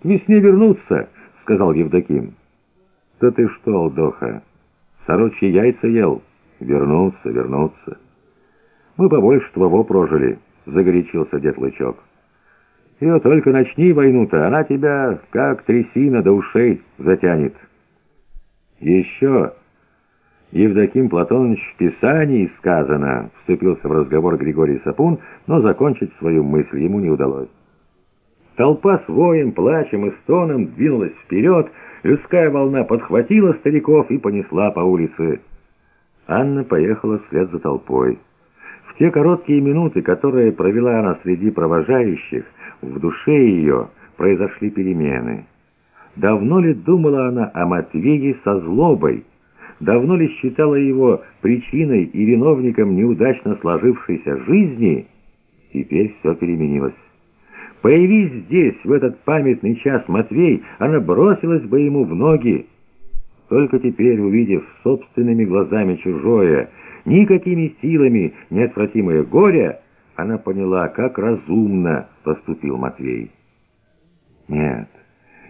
К весне вернуться, сказал Евдоким. Да ты что, Алдоха, сорочьи яйца ел? Вернуться, вернуться. Мы побольше твоего прожили, загорячился дед Лычок. Ее только начни войну-то, она тебя, как трясина до ушей, затянет. Еще... Евдоким Платонович в Писании сказано, вступился в разговор Григорий Сапун, но закончить свою мысль ему не удалось. Толпа с воем, плачем и стоном двинулась вперед, людская волна подхватила стариков и понесла по улице. Анна поехала вслед за толпой. В те короткие минуты, которые провела она среди провожающих, в душе ее произошли перемены. Давно ли думала она о Матвее со злобой, давно ли считала его причиной и виновником неудачно сложившейся жизни, теперь все переменилось. Появись здесь, в этот памятный час Матвей, она бросилась бы ему в ноги. Только теперь, увидев собственными глазами чужое, никакими силами неотвратимое горе, она поняла, как разумно поступил Матвей. Нет,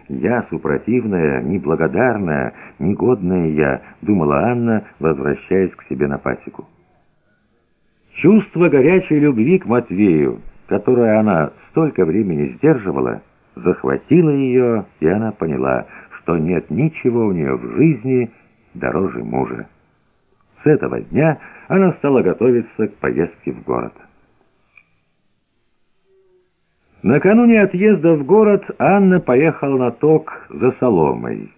«Я супротивная, неблагодарная, негодная я», — думала Анна, возвращаясь к себе на пасеку. Чувство горячей любви к Матвею, которое она столько времени сдерживала, захватило ее, и она поняла, что нет ничего у нее в жизни дороже мужа. С этого дня она стала готовиться к поездке в город. Накануне отъезда в город Анна поехала на ток за соломой.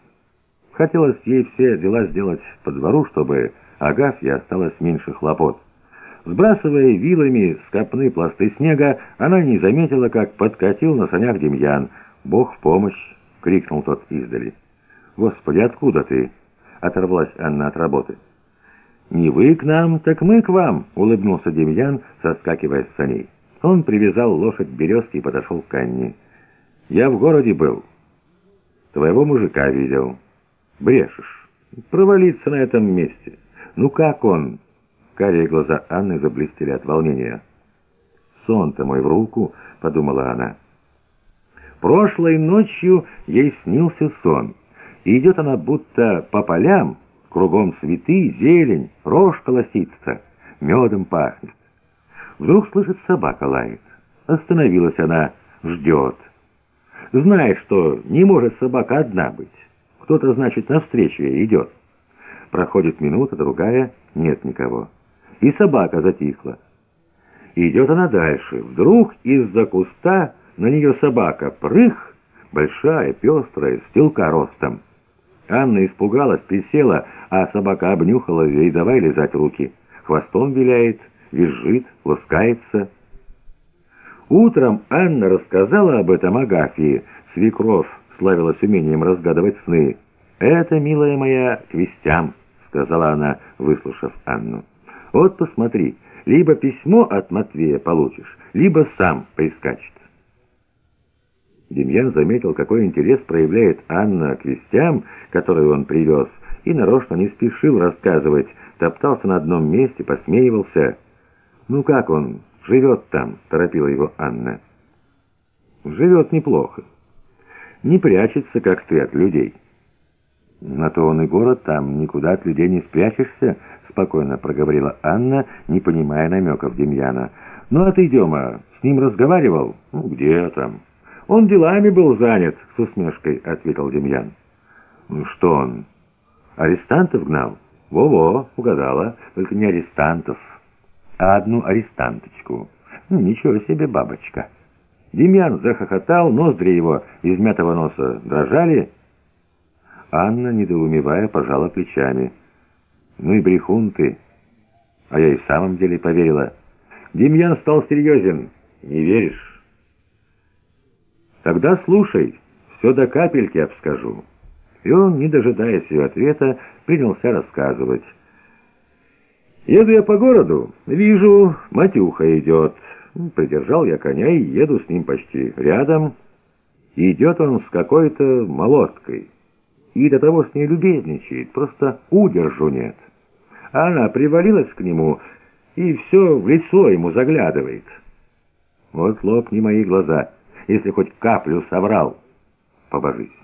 Хотелось ей все дела сделать по двору, чтобы Агафье осталось меньше хлопот. Сбрасывая вилами с пласты снега, она не заметила, как подкатил на санях Демьян. «Бог в помощь!» — крикнул тот издали. «Господи, откуда ты?» — оторвалась Анна от работы. «Не вы к нам, так мы к вам!» — улыбнулся Демьян, соскакивая с саней. Он привязал лошадь к березке и подошел к Анне. «Я в городе был. Твоего мужика видел. Брешешь. Провалиться на этом месте. Ну как он?» Карие глаза Анны заблестели от волнения. «Сон-то мой в руку», — подумала она. Прошлой ночью ей снился сон. И идет она будто по полям, кругом цветы, зелень, рожь колосится, медом пахнет. Вдруг слышит собака лает. Остановилась она, ждет. Знает, что не может собака одна быть. Кто-то, значит, навстречу ей идет. Проходит минута, другая, нет никого. И собака затихла. Идет она дальше. Вдруг из-за куста на нее собака. Прых! Большая, пестрая, стелка ростом. Анна испугалась, присела, а собака обнюхала ее и давай лизать руки. Хвостом виляет, визжит, ласкается. Утром Анна рассказала об этом Агафье. Свекровь славилась умением разгадывать сны. «Это, милая моя, к вестям», — сказала она, выслушав Анну. «Вот посмотри, либо письмо от Матвея получишь, либо сам прискачет». Демьян заметил, какой интерес проявляет Анна к вестям, которые он привез, и нарочно не спешил рассказывать, топтался на одном месте, посмеивался. «Ну как он? Живет там?» — торопила его Анна. «Живет неплохо. Не прячется, как ты, от людей». «На то он и город, там никуда от людей не спрячешься», — спокойно проговорила Анна, не понимая намеков Демьяна. «Ну а ты, Дема, с ним разговаривал?» «Ну, где там?» «Он делами был занят», — с усмешкой ответил Демьян. «Ну что он, арестантов гнал?» «Во-во, угадала, только не арестантов» а одну арестанточку. Ну, ничего себе бабочка. Демьян захохотал, ноздри его из мятого носа дрожали. Анна, недоумевая, пожала плечами. «Ну и брехун ты!» А я и в самом деле поверила. Демьян стал серьезен. «Не веришь?» «Тогда слушай, все до капельки обскажу». И он, не дожидаясь ее ответа, принялся рассказывать. Еду я по городу, вижу, Матюха идет. Придержал я коня и еду с ним почти рядом. Идет он с какой-то молоткой. И до того с ней любезничает, просто удержу нет. Она привалилась к нему и все в лицо ему заглядывает. Вот лопни мои глаза, если хоть каплю соврал. побожись».